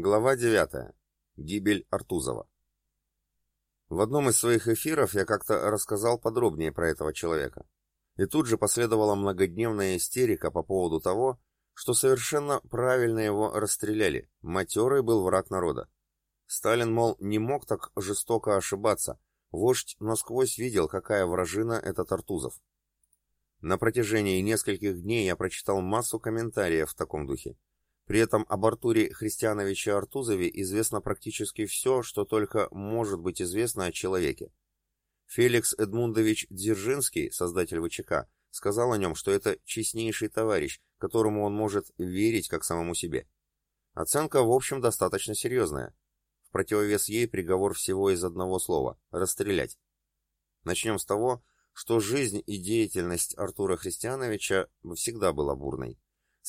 Глава 9. Гибель Артузова. В одном из своих эфиров я как-то рассказал подробнее про этого человека. И тут же последовала многодневная истерика по поводу того, что совершенно правильно его расстреляли, матерый был враг народа. Сталин, мол, не мог так жестоко ошибаться, вождь насквозь видел, какая вражина этот Артузов. На протяжении нескольких дней я прочитал массу комментариев в таком духе. При этом об Артуре Христиановиче Артузове известно практически все, что только может быть известно о человеке. Феликс Эдмундович Дзержинский, создатель ВЧК, сказал о нем, что это честнейший товарищ, которому он может верить как самому себе. Оценка, в общем, достаточно серьезная. В противовес ей приговор всего из одного слова – расстрелять. Начнем с того, что жизнь и деятельность Артура Христиановича всегда была бурной.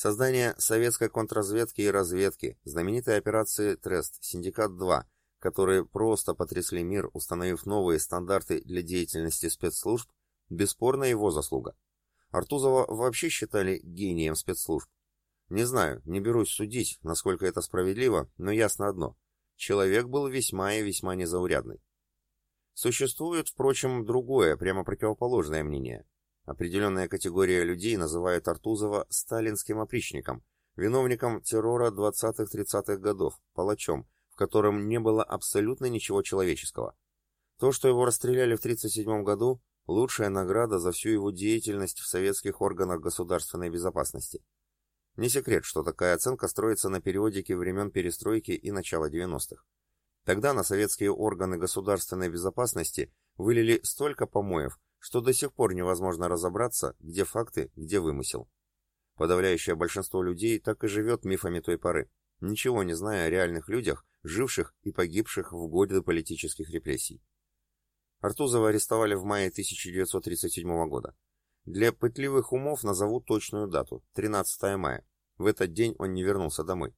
Создание советской контрразведки и разведки, знаменитой операции «Трест», «Синдикат-2», которые просто потрясли мир, установив новые стандарты для деятельности спецслужб, бесспорно его заслуга. Артузова вообще считали гением спецслужб. Не знаю, не берусь судить, насколько это справедливо, но ясно одно. Человек был весьма и весьма незаурядный. Существует, впрочем, другое, прямо противоположное мнение. Определенная категория людей называет Артузова сталинским опричником, виновником террора 20-30-х годов, палачом, в котором не было абсолютно ничего человеческого. То, что его расстреляли в 1937 году, лучшая награда за всю его деятельность в советских органах государственной безопасности. Не секрет, что такая оценка строится на периодике времен перестройки и начала 90-х. Тогда на советские органы государственной безопасности вылили столько помоев, что до сих пор невозможно разобраться, где факты, где вымысел. Подавляющее большинство людей так и живет мифами той поры, ничего не зная о реальных людях, живших и погибших в годы политических репрессий. Артузова арестовали в мае 1937 года. Для пытливых умов назову точную дату – 13 мая. В этот день он не вернулся домой.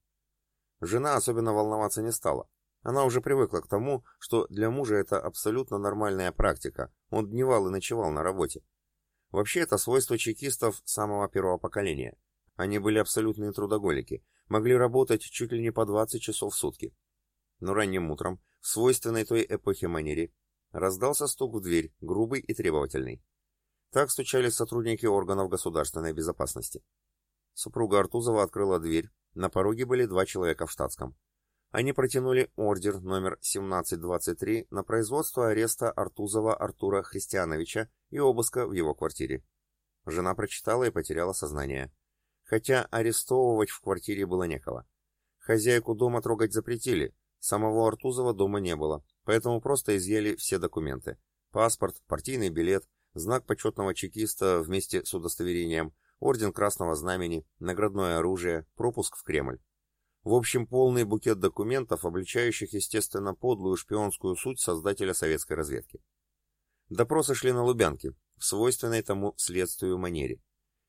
Жена особенно волноваться не стала. Она уже привыкла к тому, что для мужа это абсолютно нормальная практика, он дневал и ночевал на работе. Вообще это свойство чекистов самого первого поколения. Они были абсолютные трудоголики, могли работать чуть ли не по 20 часов в сутки. Но ранним утром, в свойственной той эпохе манере, раздался стук в дверь, грубый и требовательный. Так стучали сотрудники органов государственной безопасности. Супруга Артузова открыла дверь, на пороге были два человека в штатском. Они протянули ордер номер 1723 на производство ареста Артузова Артура Христиановича и обыска в его квартире. Жена прочитала и потеряла сознание. Хотя арестовывать в квартире было некого. Хозяйку дома трогать запретили, самого Артузова дома не было, поэтому просто изъяли все документы. Паспорт, партийный билет, знак почетного чекиста вместе с удостоверением, орден Красного Знамени, наградное оружие, пропуск в Кремль. В общем, полный букет документов, обличающих, естественно, подлую шпионскую суть создателя советской разведки. Допросы шли на Лубянке, в свойственной тому следствию манере.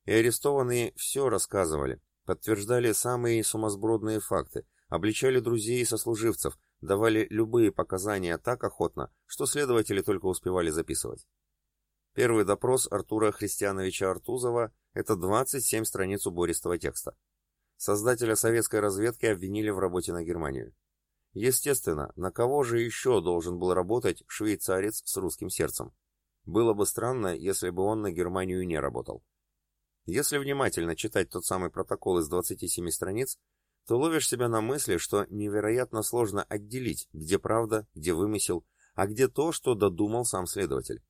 И арестованные все рассказывали, подтверждали самые сумасбродные факты, обличали друзей и сослуживцев, давали любые показания так охотно, что следователи только успевали записывать. Первый допрос Артура Христиановича Артузова – это 27 страниц убористого текста. Создателя советской разведки обвинили в работе на Германию. Естественно, на кого же еще должен был работать швейцарец с русским сердцем? Было бы странно, если бы он на Германию не работал. Если внимательно читать тот самый протокол из 27 страниц, то ловишь себя на мысли, что невероятно сложно отделить, где правда, где вымысел, а где то, что додумал сам следователь.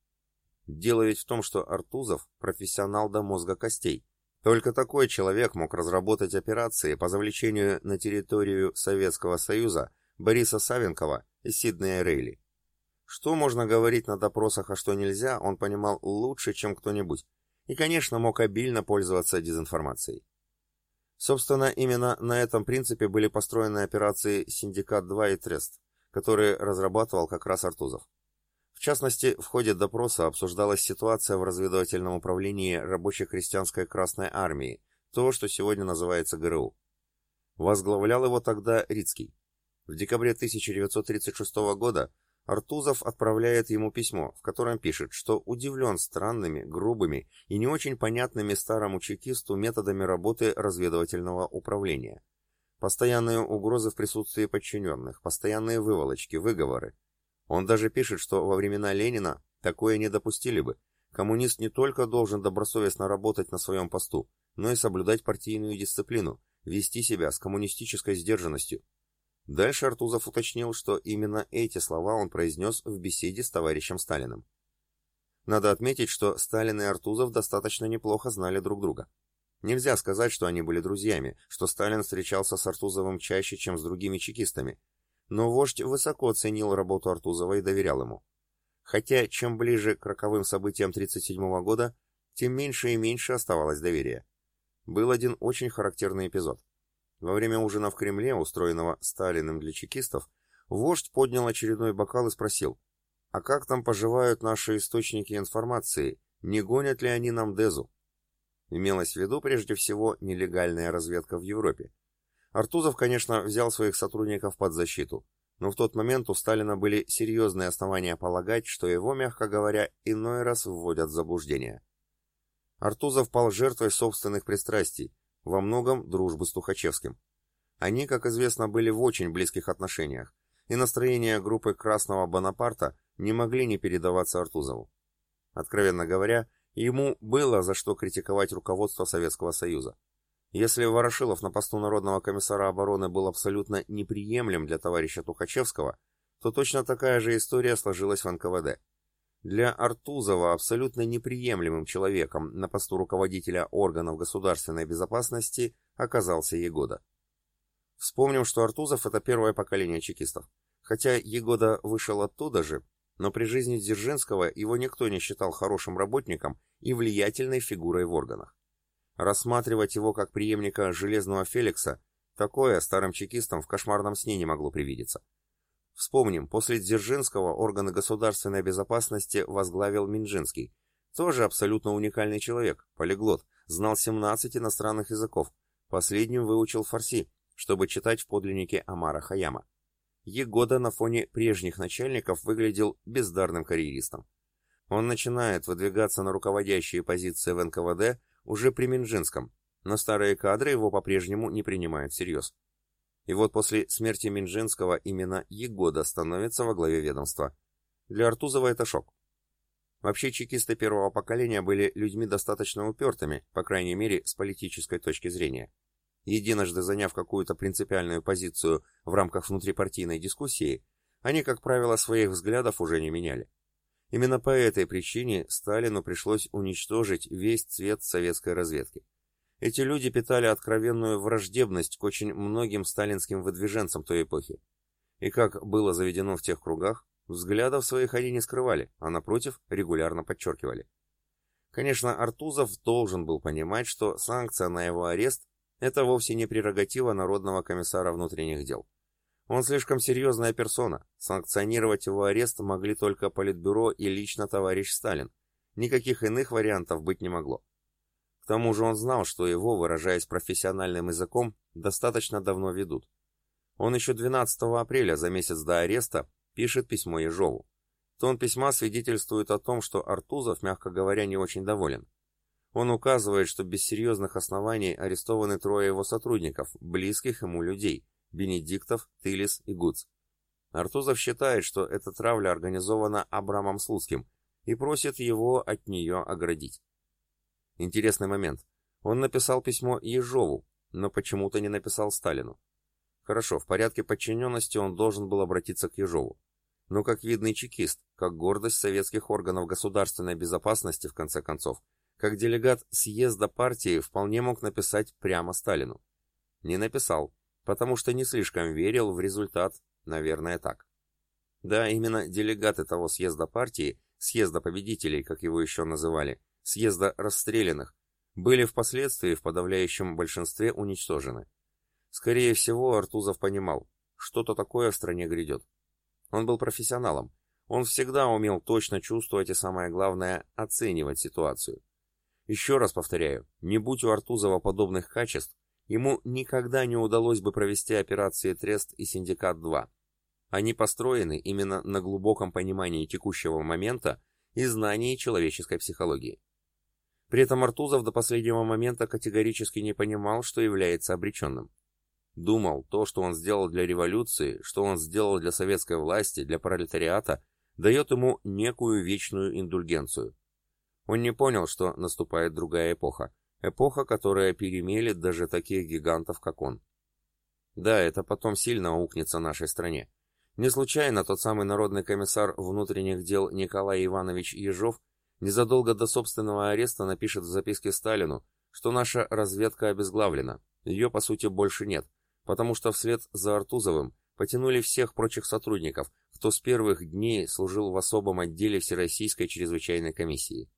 Дело ведь в том, что Артузов – профессионал до мозга костей, только такой человек мог разработать операции по завлечению на территорию Советского Союза Бориса Савинкова и Сиднея Рейли. Что можно говорить на допросах, а что нельзя, он понимал лучше, чем кто-нибудь, и, конечно, мог обильно пользоваться дезинформацией. Собственно, именно на этом принципе были построены операции «Синдикат-2» и «Трест», которые разрабатывал как раз Артузов. В частности, в ходе допроса обсуждалась ситуация в разведывательном управлении рабоче-крестьянской Красной Армии, то, что сегодня называется ГРУ. Возглавлял его тогда Рицкий. В декабре 1936 года Артузов отправляет ему письмо, в котором пишет, что удивлен странными, грубыми и не очень понятными старому чекисту методами работы разведывательного управления. Постоянные угрозы в присутствии подчиненных, постоянные выволочки, выговоры. Он даже пишет, что во времена Ленина такое не допустили бы. Коммунист не только должен добросовестно работать на своем посту, но и соблюдать партийную дисциплину, вести себя с коммунистической сдержанностью. Дальше Артузов уточнил, что именно эти слова он произнес в беседе с товарищем Сталиным. Надо отметить, что Сталин и Артузов достаточно неплохо знали друг друга. Нельзя сказать, что они были друзьями, что Сталин встречался с Артузовым чаще, чем с другими чекистами, но вождь высоко оценил работу Артузова и доверял ему. Хотя чем ближе к роковым событиям 1937 года, тем меньше и меньше оставалось доверия. Был один очень характерный эпизод. Во время ужина в Кремле, устроенного Сталиным для чекистов, вождь поднял очередной бокал и спросил, «А как там поживают наши источники информации? Не гонят ли они нам Дезу?» Имелось в виду прежде всего нелегальная разведка в Европе. Артузов, конечно, взял своих сотрудников под защиту, но в тот момент у Сталина были серьезные основания полагать, что его, мягко говоря, иной раз вводят в заблуждение. Артузов пал жертвой собственных пристрастий, во многом дружбы с Тухачевским. Они, как известно, были в очень близких отношениях, и настроения группы Красного Бонапарта не могли не передаваться Артузову. Откровенно говоря, ему было за что критиковать руководство Советского Союза. Если Ворошилов на посту Народного комиссара обороны был абсолютно неприемлем для товарища Тухачевского, то точно такая же история сложилась в НКВД. Для Артузова абсолютно неприемлемым человеком на посту руководителя органов государственной безопасности оказался Егода. Вспомним, что Артузов – это первое поколение чекистов. Хотя Егода вышел оттуда же, но при жизни Дзержинского его никто не считал хорошим работником и влиятельной фигурой в органах. Рассматривать его как преемника Железного Феликса, такое старым чекистам в кошмарном сне не могло привидеться. Вспомним, после Дзержинского органы государственной безопасности возглавил Минжинский. Тоже абсолютно уникальный человек, полиглот, знал 17 иностранных языков, последним выучил фарси, чтобы читать в подлиннике Амара Хаяма. Егода на фоне прежних начальников выглядел бездарным карьеристом. Он начинает выдвигаться на руководящие позиции в НКВД уже при Минжинском, но старые кадры его по-прежнему не принимают всерьез. И вот после смерти Минжинского именно Егода становится во главе ведомства. Для Артузова это шок. Вообще чекисты первого поколения были людьми достаточно упертыми, по крайней мере, с политической точки зрения. Единожды заняв какую-то принципиальную позицию в рамках внутрипартийной дискуссии, они, как правило, своих взглядов уже не меняли. Именно по этой причине Сталину пришлось уничтожить весь цвет советской разведки. Эти люди питали откровенную враждебность к очень многим сталинским выдвиженцам той эпохи. И как было заведено в тех кругах, взглядов своих они не скрывали, а напротив, регулярно подчеркивали. Конечно, Артузов должен был понимать, что санкция на его арест – это вовсе не прерогатива Народного комиссара внутренних дел. Он слишком серьезная персона. Санкционировать его арест могли только Политбюро и лично товарищ Сталин. Никаких иных вариантов быть не могло. К тому же он знал, что его, выражаясь профессиональным языком, достаточно давно ведут. Он еще 12 апреля, за месяц до ареста, пишет письмо Ежову. Тон письма свидетельствует о том, что Артузов, мягко говоря, не очень доволен. Он указывает, что без серьезных оснований арестованы трое его сотрудников, близких ему людей, Бенедиктов, Тылис и Гуц. Артузов считает, что эта травля организована Абрамом Слуцким и просит его от нее оградить. Интересный момент. Он написал письмо Ежову, но почему-то не написал Сталину. Хорошо, в порядке подчиненности он должен был обратиться к Ежову. Но как видный чекист, как гордость советских органов государственной безопасности, в конце концов, как делегат съезда партии вполне мог написать прямо Сталину. Не написал, потому что не слишком верил в результат, наверное, так. Да, именно делегаты того съезда партии, съезда победителей, как его еще называли, съезда расстрелянных, были впоследствии в подавляющем большинстве уничтожены. Скорее всего, Артузов понимал, что-то такое в стране грядет. Он был профессионалом, он всегда умел точно чувствовать и, самое главное, оценивать ситуацию. Еще раз повторяю, не будь у Артузова подобных качеств, ему никогда не удалось бы провести операции Трест и Синдикат-2. Они построены именно на глубоком понимании текущего момента и знании человеческой психологии. При этом Артузов до последнего момента категорически не понимал, что является обреченным. Думал, то, что он сделал для революции, что он сделал для советской власти, для пролетариата, дает ему некую вечную индульгенцию. Он не понял, что наступает другая эпоха, эпоха, которая перемелет даже таких гигантов, как он. Да, это потом сильно аукнется нашей стране. Не случайно тот самый народный комиссар внутренних дел Николай Иванович Ежов незадолго до собственного ареста напишет в записке Сталину, что наша разведка обезглавлена, ее по сути больше нет, потому что вслед за Артузовым потянули всех прочих сотрудников, кто с первых дней служил в особом отделе Всероссийской чрезвычайной комиссии.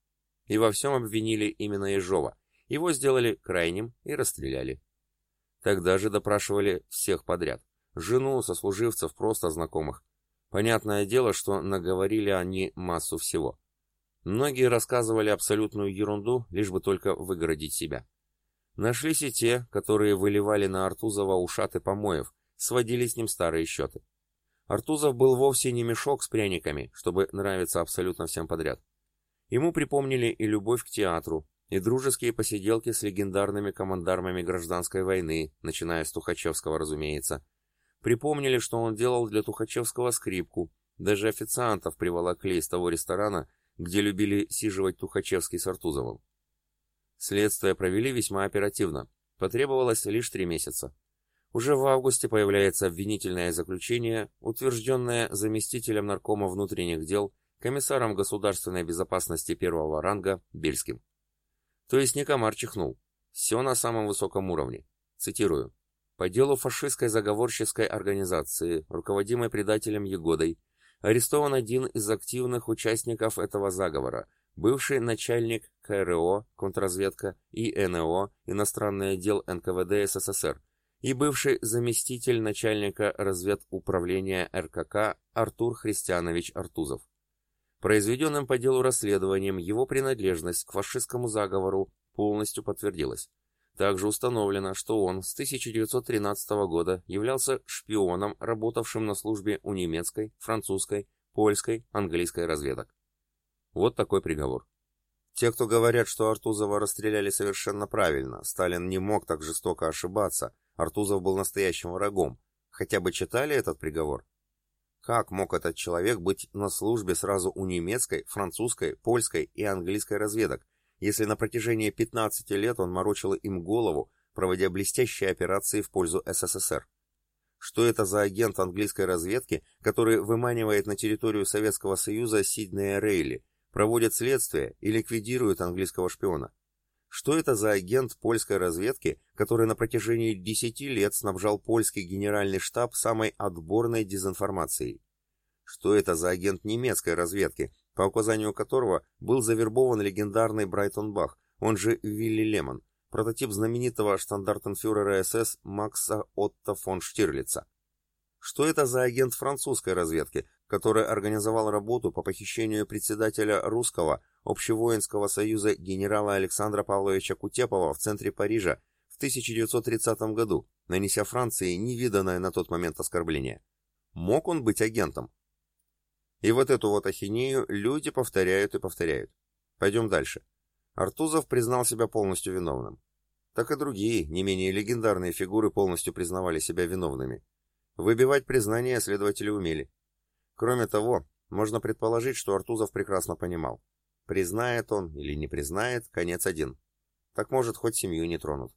И во всем обвинили именно Ежова, его сделали крайним и расстреляли. Тогда же допрашивали всех подряд. Жену, сослуживцев, просто знакомых. Понятное дело, что наговорили они массу всего. Многие рассказывали абсолютную ерунду, лишь бы только выгородить себя. Нашлись и те, которые выливали на Артузова ушаты помоев, сводили с ним старые счеты. Артузов был вовсе не мешок с пряниками, чтобы нравиться абсолютно всем подряд. Ему припомнили и любовь к театру, и дружеские посиделки с легендарными командармами гражданской войны, начиная с Тухачевского, разумеется. Припомнили, что он делал для Тухачевского скрипку, даже официантов приволокли из того ресторана, где любили сиживать Тухачевский с Артузовым. Следствие провели весьма оперативно, потребовалось лишь три месяца. Уже в августе появляется обвинительное заключение, утвержденное заместителем наркома внутренних дел, комиссаром государственной безопасности первого ранга Бельским. То есть не комар чихнул. Все на самом высоком уровне. Цитирую. По делу фашистской заговорческой организации, руководимой предателем Егодой, арестован один из активных участников этого заговора, бывший начальник КРО, контрразведка и НО, иностранный отдел НКВД СССР, и бывший заместитель начальника разведуправления РКК Артур Христианович Артузов. Произведенным по делу расследованием его принадлежность к фашистскому заговору полностью подтвердилась. Также установлено, что он с 1913 года являлся шпионом, работавшим на службе у немецкой, французской, польской, английской разведок. Вот такой приговор. Те, кто говорят, что Артузова расстреляли совершенно правильно, Сталин не мог так жестоко ошибаться, Артузов был настоящим врагом, хотя бы читали этот приговор? Как мог этот человек быть на службе сразу у немецкой, французской, польской и английской разведок, если на протяжении 15 лет он морочил им голову, проводя блестящие операции в пользу СССР? Что это за агент английской разведки, который выманивает на территорию Советского Союза Сиднея Рейли, проводит следствие и ликвидирует английского шпиона? Что это за агент польской разведки, который на протяжении 10 лет снабжал польский генеральный штаб самой отборной дезинформацией? Что это за агент немецкой разведки, по указанию которого был завербован легендарный Брайтон Бах, он же Вилли Лемон, прототип знаменитого штандартенфюрера СС Макса Отто фон Штирлица? Что это за агент французской разведки, который организовал работу по похищению председателя русского Общевоинского союза генерала Александра Павловича Кутепова в центре Парижа в 1930 году, нанеся Франции невиданное на тот момент оскорбление. Мог он быть агентом? И вот эту вот ахинею люди повторяют и повторяют. Пойдем дальше. Артузов признал себя полностью виновным. Так и другие, не менее легендарные фигуры полностью признавали себя виновными. Выбивать признания следователи умели. Кроме того, можно предположить, что Артузов прекрасно понимал. Признает он или не признает, конец один. Так может, хоть семью не тронут.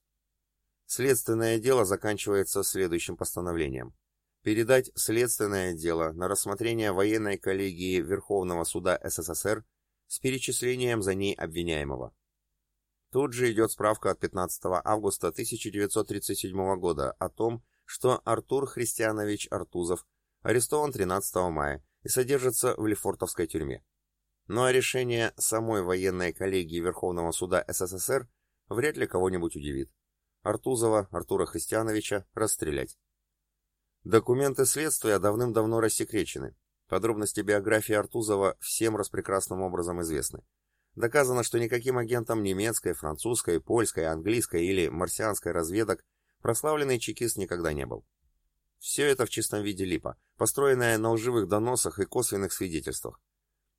Следственное дело заканчивается следующим постановлением. Передать следственное дело на рассмотрение военной коллегии Верховного суда СССР с перечислением за ней обвиняемого. Тут же идет справка от 15 августа 1937 года о том, что Артур Христианович Артузов арестован 13 мая и содержится в Лефортовской тюрьме. Ну а решение самой военной коллегии Верховного суда СССР вряд ли кого-нибудь удивит. Артузова Артура Христиановича расстрелять. Документы следствия давным-давно рассекречены. Подробности биографии Артузова всем распрекрасным образом известны. Доказано, что никаким агентом немецкой, французской, польской, английской или марсианской разведок прославленный чекист никогда не был. Все это в чистом виде липа, построенная на лживых доносах и косвенных свидетельствах.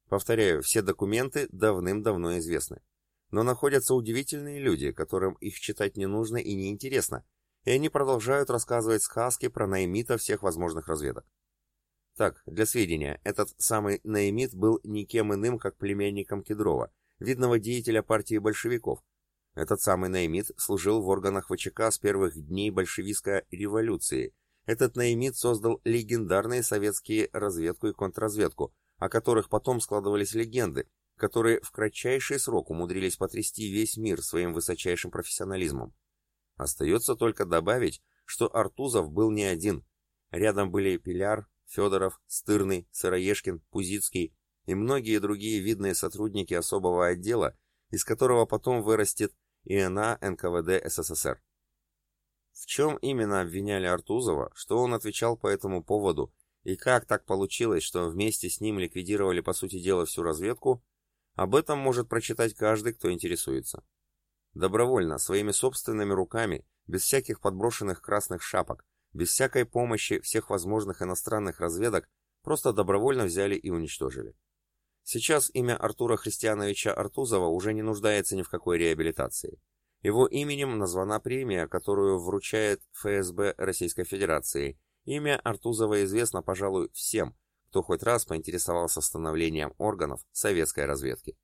Повторяю, все документы давным-давно известны. Но находятся удивительные люди, которым их читать не нужно и не интересно, и они продолжают рассказывать сказки про наимита всех возможных разведок. Так, для сведения, этот самый наимит был никем иным, как племянником Кедрова, видного деятеля партии большевиков. Этот самый наимит служил в органах ВЧК с первых дней большевистской революции. Этот наимит создал легендарные советские разведку и контрразведку, о которых потом складывались легенды, которые в кратчайший срок умудрились потрясти весь мир своим высочайшим профессионализмом. Остается только добавить, что Артузов был не один. Рядом были Пиляр, Федоров, Стырный, Сыроежкин, Пузицкий и многие другие видные сотрудники особого отдела, из которого потом вырастет ИНА НКВД СССР. В чем именно обвиняли Артузова, что он отвечал по этому поводу, и как так получилось, что вместе с ним ликвидировали по сути дела всю разведку, об этом может прочитать каждый, кто интересуется. Добровольно, своими собственными руками, без всяких подброшенных красных шапок, без всякой помощи всех возможных иностранных разведок, просто добровольно взяли и уничтожили. Сейчас имя Артура Христиановича Артузова уже не нуждается ни в какой реабилитации. Его именем названа премия, которую вручает ФСБ Российской Федерации. Имя Артузова известно, пожалуй, всем, кто хоть раз поинтересовался становлением органов советской разведки.